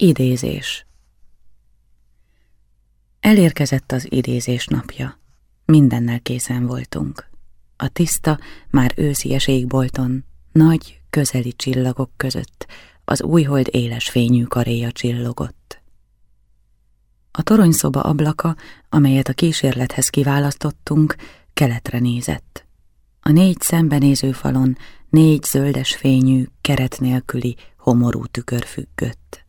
Idézés Elérkezett az idézés napja. Mindennel készen voltunk. A tiszta, már őszies égbolton, nagy, közeli csillagok között az újhold éles fényű karéja csillogott. A toronyszoba ablaka, amelyet a kísérlethez kiválasztottunk, keletre nézett. A négy szembenéző falon négy zöldes fényű, keret nélküli, homorú tükör függött.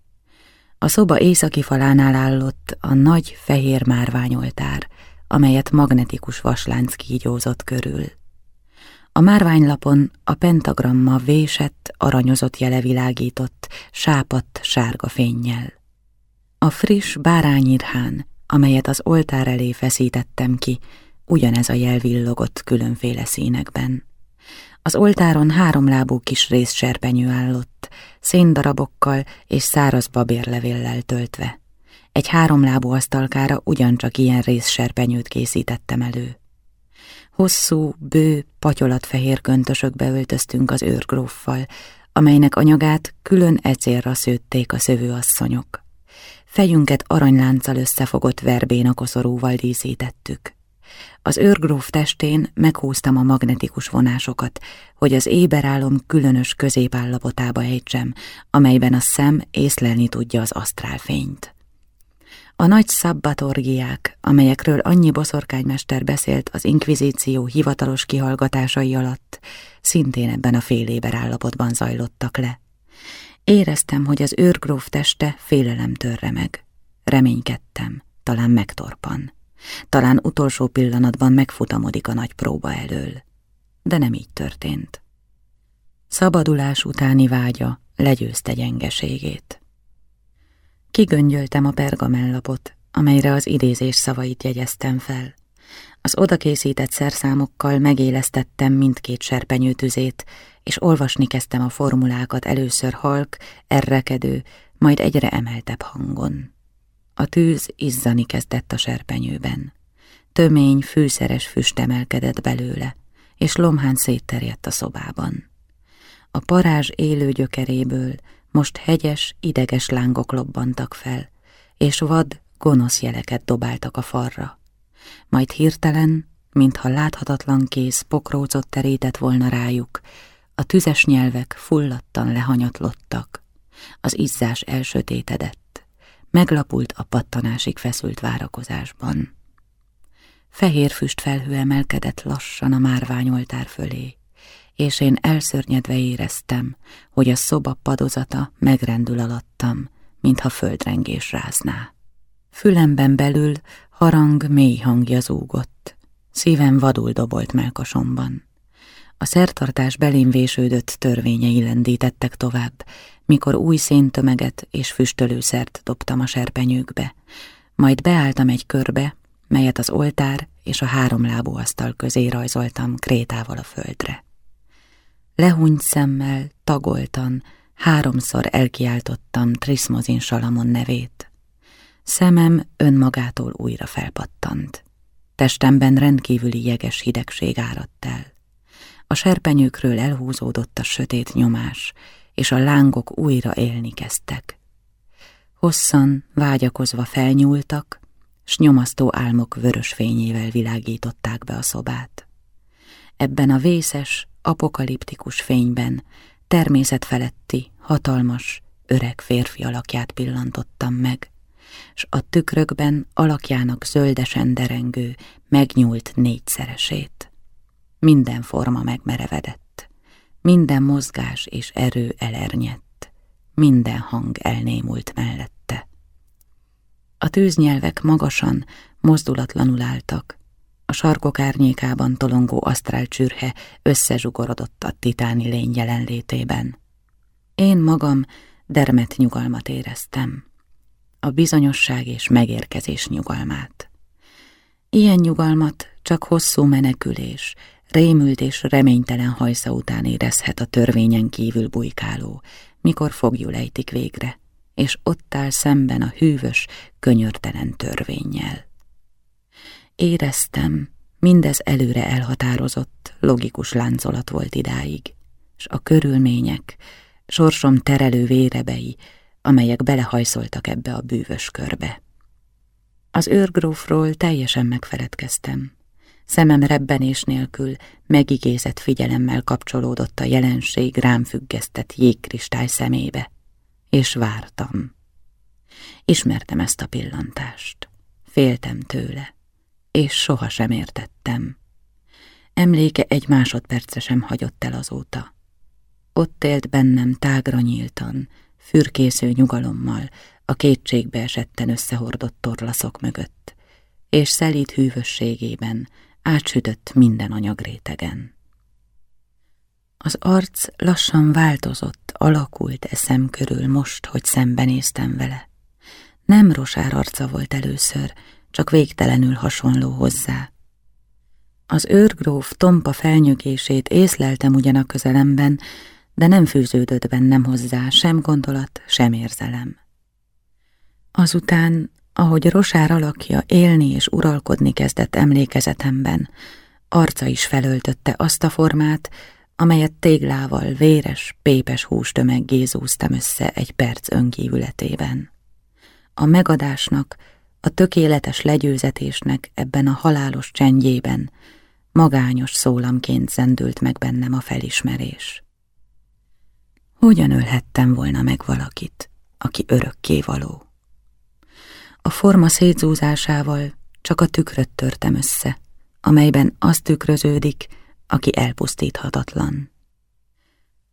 A szoba északi falánál állott a nagy fehér márványoltár, amelyet magnetikus vaslánc kígyózott körül. A márványlapon a pentagramma vésett, aranyozott jele világított, sápadt sárga fénnyel. A friss bárányirhán, amelyet az oltár elé feszítettem ki, ugyanez a jel villogott különféle színekben. Az oltáron háromlábú kis részserpenyő állott, széndarabokkal és száraz babérlevéllel töltve. Egy háromlábú asztalkára ugyancsak ilyen részserpenyőt készítettem elő. Hosszú, bő, patyolatfehér köntösökbe öltöztünk az őrgróffal, amelynek anyagát külön ecélra szőtték a szövőasszonyok. Fejünket aranylánccal összefogott verbéna koszorúval díszítettük. Az őrgróf testén meghúztam a magnetikus vonásokat, hogy az éberálom különös középállapotába ejtsem, amelyben a szem észlelni tudja az asztrálfényt. A nagy szabbatorgiák, amelyekről annyi boszorkánymester beszélt az inkvizíció hivatalos kihallgatásai alatt, szintén ebben a féléber állapotban zajlottak le. Éreztem, hogy az őrgróf teste félelem törre meg. Reménykedtem, talán megtorpan. Talán utolsó pillanatban megfutamodik a nagy próba elől. De nem így történt. Szabadulás utáni vágya legyőzte gyengeségét. Kigöngyöltem a pergamellapot, amelyre az idézés szavait jegyeztem fel. Az odakészített szerszámokkal megélesztettem mindkét serpenyőtüzét, és olvasni kezdtem a formulákat először halk, errekedő, majd egyre emeltebb hangon. A tűz izzani kezdett a serpenyőben. Tömény, fűszeres füst emelkedett belőle, és lomhán szétterjedt a szobában. A parázs élő gyökeréből most hegyes, ideges lángok lobbantak fel, és vad, gonosz jeleket dobáltak a farra. Majd hirtelen, mintha láthatatlan kéz pokrócot terített volna rájuk, a tüzes nyelvek fulladtan lehanyatlottak. Az izzás elsötétedett, meglapult a pattanásig feszült várakozásban. Fehér füst felhő emelkedett lassan a márványoltár fölé, és én elszörnyedve éreztem, hogy a szoba padozata megrendül alattam, mintha földrengés rázná. Fülemben belül harang mély hangja zúgott, szívem vadul dobolt melkasomban. A szertartás belém vésődött törvényei lendítettek tovább, mikor új széntömeget és füstölőszert dobtam a serpenyőkbe, majd beálltam egy körbe, melyet az oltár és a háromlábú asztal közé rajzoltam krétával a földre. Lehúnyt szemmel, tagoltan, háromszor elkiáltottam Trismozin Salamon nevét. Szemem önmagától újra felpattant. Testemben rendkívüli jeges hidegség áradt el. A serpenyőkről elhúzódott a sötét nyomás, és a lángok újra élni kezdtek. Hosszan, vágyakozva felnyúltak, s nyomasztó álmok vörös fényével világították be a szobát. Ebben a vészes, apokaliptikus fényben természetfeletti, hatalmas, öreg férfi alakját pillantottam meg, s a tükrökben alakjának zöldesen derengő, megnyúlt négyszeresét. Minden forma megmerevedett, minden mozgás és erő elernyett, minden hang elnémult mellette. A tűznyelvek magasan, mozdulatlanul álltak, a sarkok árnyékában tolongó asztrál csürhe összezsugorodott a titáni lény jelenlétében. Én magam dermet nyugalmat éreztem, a bizonyosság és megérkezés nyugalmát. Ilyen nyugalmat csak hosszú menekülés, rémült és reménytelen hajsza után érezhet a törvényen kívül bujkáló, mikor fogjul ejtik végre, és ott áll szemben a hűvös, könyörtelen törvényjel. Éreztem, mindez előre elhatározott, logikus láncolat volt idáig, s a körülmények, sorsom terelő vérebei, amelyek belehajszoltak ebbe a bűvös körbe. Az őrgrófról teljesen megfeledkeztem. Szemem rebbenés nélkül megigézett figyelemmel kapcsolódott a jelenség rám függesztett jégkristály szemébe, és vártam. Ismertem ezt a pillantást, féltem tőle, és sohasem értettem. Emléke egy másodpercre sem hagyott el azóta. Ott élt bennem tágra nyíltan, fürkésző nyugalommal, a kétségbe esetten összehordott torlaszok mögött, és szelít hűvösségében átsütött minden anyagrétegen. Az arc lassan változott, alakult eszem körül most, hogy szembenéztem vele. Nem Rosár arca volt először, csak végtelenül hasonló hozzá. Az őrgróf tompa felnyögését észleltem ugyan a közelemben, de nem fűződött bennem hozzá sem gondolat, sem érzelem. Azután, ahogy Rosár alakja élni és uralkodni kezdett emlékezetemben, arca is felöltötte azt a formát, amelyet téglával véres, pépes hústömeggé zúztam össze egy perc önkívületében. A megadásnak, a tökéletes legyőzetésnek ebben a halálos csendjében magányos szólamként zendült meg bennem a felismerés. Hogyan ölhettem volna meg valakit, aki örökké való? A forma szétzúzásával csak a tükröt törtem össze, amelyben az tükröződik, aki elpusztíthatatlan.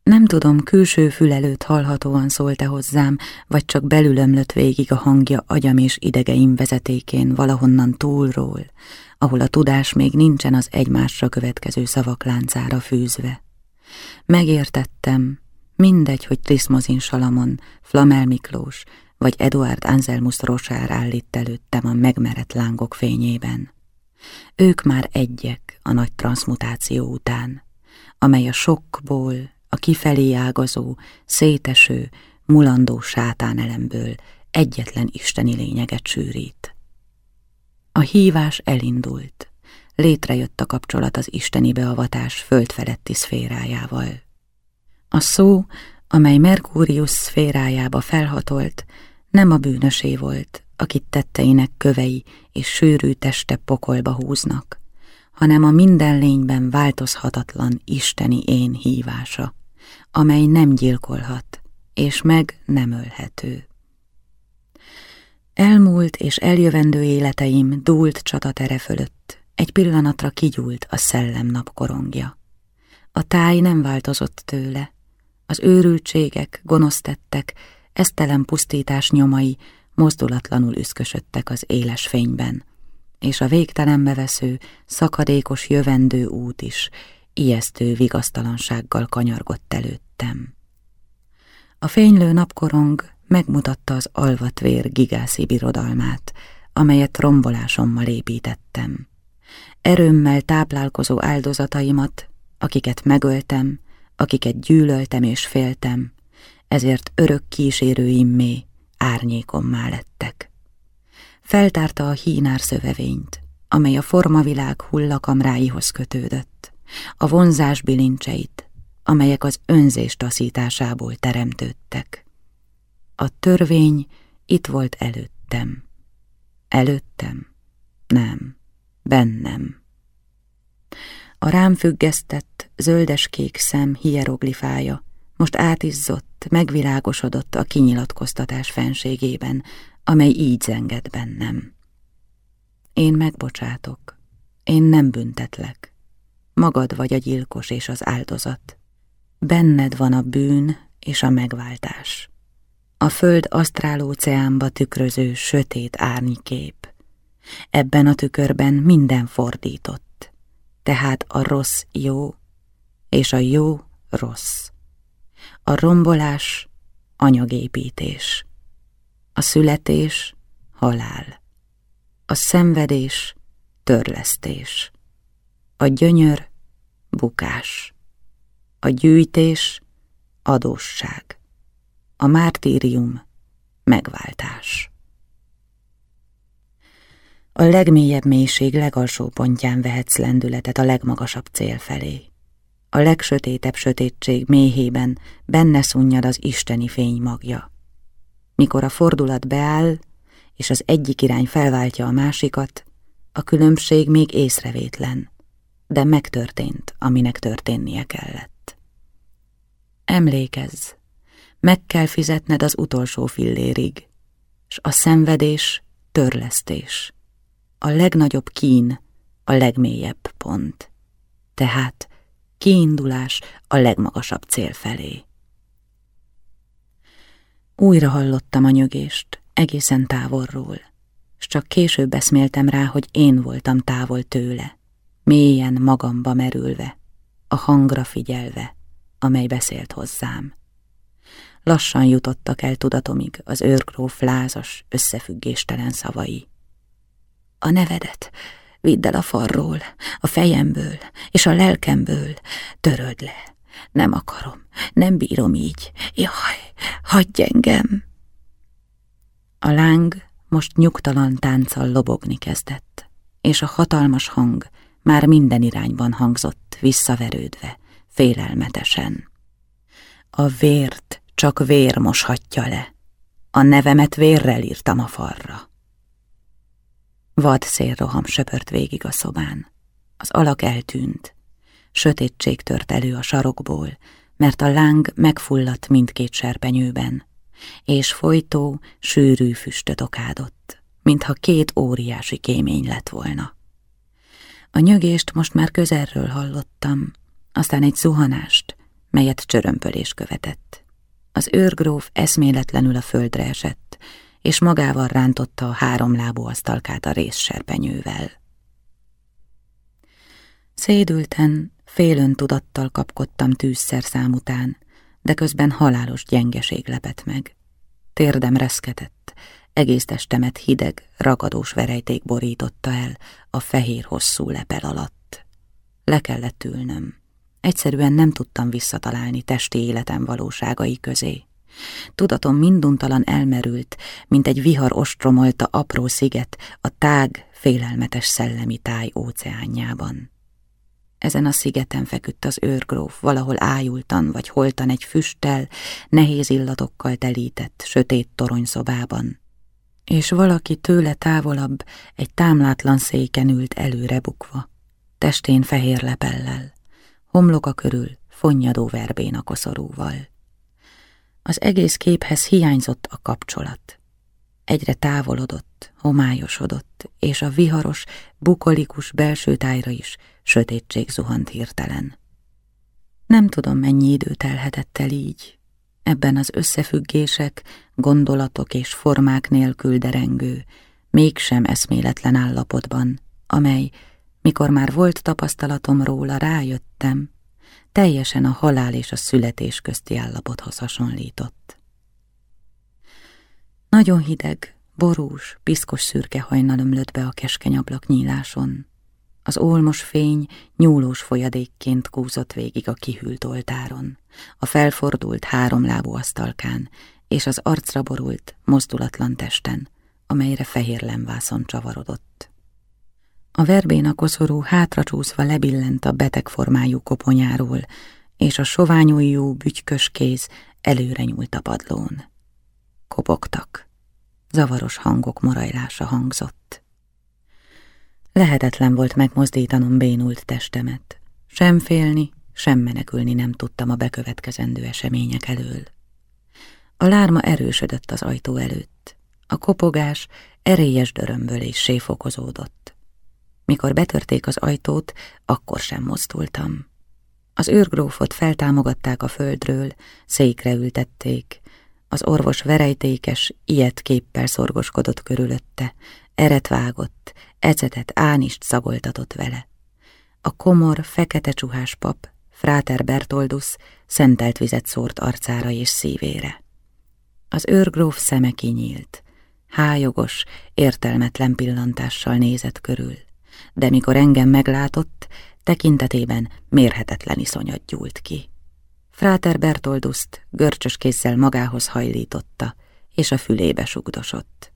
Nem tudom, külső fül előtt hallhatóan szólt-e hozzám, vagy csak belülömlött végig a hangja agyam és idegeim vezetékén valahonnan túlról, ahol a tudás még nincsen az egymásra következő szavak láncára fűzve. Megértettem, mindegy, hogy Trismozin Salamon, Flamel Miklós, vagy Eduard Anselmus Rosár állít előttem a megmerett lángok fényében. Ők már egyek a nagy transmutáció után, amely a sokkból, a kifelé ágazó, széteső, mulandó sátánelemből egyetlen isteni lényeget sűrít. A hívás elindult, létrejött a kapcsolat az isteni beavatás földfeletti szférájával. A szó, amely Merkúrius szférájába felhatolt, nem a bűnösé volt, akit tetteinek kövei és sűrű teste pokolba húznak, hanem a minden lényben változhatatlan isteni én hívása, amely nem gyilkolhat, és meg nem ölhető. Elmúlt és eljövendő életeim dúlt csatatere fölött, egy pillanatra kigyúlt a szellem napkorongja. A táj nem változott tőle, az őrültségek, gonosztettek, esztelen pusztítás nyomai mozdulatlanul üszkösödtek az éles fényben, és a végtelenbe vesző, szakadékos jövendő út is ijesztő vigasztalansággal kanyargott előttem. A fénylő napkorong megmutatta az alvatvér gigászi birodalmát, amelyet rombolásommal építettem. Erőmmel táplálkozó áldozataimat, akiket megöltem, akiket gyűlöltem és féltem, ezért örök kísérőimmé, árnyékommá lettek. Feltárta a hínár szövevényt, amely a formavilág hullakamráihoz kötődött, a vonzás bilincseit, amelyek az önzés taszításából teremtődtek. A törvény itt volt előttem. Előttem? Nem, bennem. A rám függesztett, zöldeskék szem hieroglifája most átizzott, megvilágosodott a kinyilatkoztatás fenségében, amely így zenged bennem. Én megbocsátok, én nem büntetlek. Magad vagy a gyilkos és az áldozat. Benned van a bűn és a megváltás. A föld asztrálóceánba tükröző sötét árnykép. Ebben a tükörben minden fordított, tehát a rossz jó, és a jó rossz. A rombolás anyagépítés, a születés halál, a szenvedés törlesztés, a gyönyör bukás, a gyűjtés adósság, a mártírium megváltás. A legmélyebb mélység legalsó pontján vehetsz lendületet a legmagasabb cél felé. A legsötétebb sötétség méhében benne szunnyad az isteni fény magja. Mikor a fordulat beáll, és az egyik irány felváltja a másikat, a különbség még észrevétlen, de megtörtént, aminek történnie kellett. Emlékezz, meg kell fizetned az utolsó fillérig, s a szenvedés törlesztés, a legnagyobb kín, a legmélyebb pont. Tehát kiindulás a legmagasabb cél felé. Újra hallottam a nyögést, egészen távolról, s csak később eszméltem rá, hogy én voltam távol tőle, mélyen magamba merülve, a hangra figyelve, amely beszélt hozzám. Lassan jutottak el tudatomig az őrgróf lázas, összefüggéstelen szavai. A nevedet vidd el a farról, a fejemből és a lelkemből, töröd le. Nem akarom, nem bírom így. Jaj, hagyj engem! A láng most nyugtalan tánccal lobogni kezdett, és a hatalmas hang már minden irányban hangzott, visszaverődve, félelmetesen. A vért csak vér moshatja le. A nevemet vérrel írtam a farra. Vad szélroham söpört végig a szobán. Az alak eltűnt. Sötétség tört elő a sarokból, mert a láng megfulladt mindkét serpenyőben, és folytó, sűrű füstöt okádott, mintha két óriási kémény lett volna. A nyögést most már közelről hallottam, aztán egy zuhanást, melyet csörömpölés követett. Az őrgróf eszméletlenül a földre esett, és magával rántotta a háromlábú asztalkát a részserpenyővel. Szédülten, félön tudattal kapkodtam tűzszer szám után, de közben halálos gyengeség lepett meg. Térdem reszketett, egész testemet hideg, ragadós verejték borította el a fehér hosszú lepel alatt. Le kellett ülnöm. Egyszerűen nem tudtam visszatalálni testi életem valóságai közé. Tudatom minduntalan elmerült, mint egy vihar ostromolta apró sziget a tág, félelmetes szellemi táj óceánjában. Ezen a szigeten feküdt az őrgróf, valahol ájultan vagy holtan egy füsttel, nehéz illatokkal telített, sötét toronyszobában. És valaki tőle távolabb egy támlátlan széken ült előre bukva, testén fehér lepellel, homloka körül fonnyadó verbén a koszorúval. Az egész képhez hiányzott a kapcsolat. Egyre távolodott, homályosodott, és a viharos, bukolikus belső tájra is sötétség zuhant hirtelen. Nem tudom, mennyi idő telhetett el így, ebben az összefüggések, gondolatok és formák nélkül derengő, mégsem eszméletlen állapotban, amely, mikor már volt tapasztalatom róla, rájöttem, teljesen a halál és a születés közti állapothoz hasonlított. Nagyon hideg, borús, piszkos szürke hajnal ömlött be a keskeny ablak nyíláson. Az olmos fény nyúlós folyadékként kúzott végig a kihűlt oltáron, a felfordult háromlábú asztalkán és az arcra borult, mozdulatlan testen, amelyre fehér lemvászon csavarodott. A verbén a koszorú hátracsúszva lebillent a beteg formájú koponyáról, és a soványújú bütykös kéz előre nyúlt a padlón. Kopogtak. Zavaros hangok morajlása hangzott. Lehetetlen volt megmozdítanom bénult testemet. Sem félni, sem menekülni nem tudtam a bekövetkezendő események elől. A lárma erősödött az ajtó előtt. A kopogás erélyes dörömbölésé fokozódott. Mikor betörték az ajtót, akkor sem mozdultam. Az őrgrófot feltámogatták a földről, székre ültették. Az orvos verejtékes, ilyet képpel szorgoskodott körülötte, eret vágott, ecetet ánist szagoltatott vele. A komor, fekete csuhás pap, Fráter Bertoldus szentelt vizet szórt arcára és szívére. Az őrgróf szeme kinyílt, hájogos, értelmetlen pillantással nézett körül de mikor engem meglátott, tekintetében mérhetetlen iszonyat gyúlt ki. Fráter Bertolduszt görcsös kézzel magához hajlította, és a fülébe sugdosott.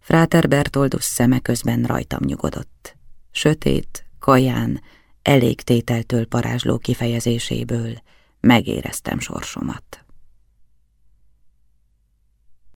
Fráter Bertoldus szeme közben rajtam nyugodott. Sötét, kaján, elég tételtől parázsló kifejezéséből megéreztem sorsomat.